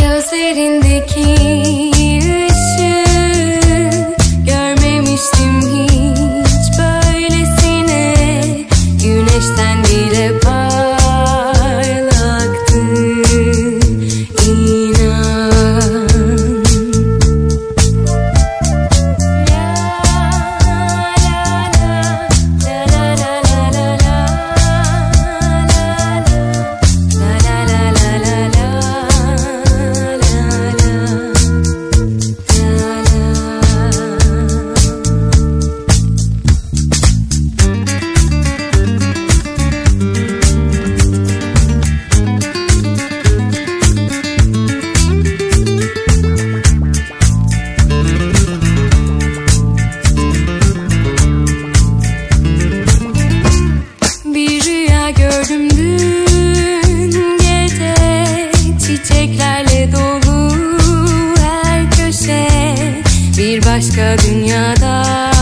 Gözlerindeki başka dünyada.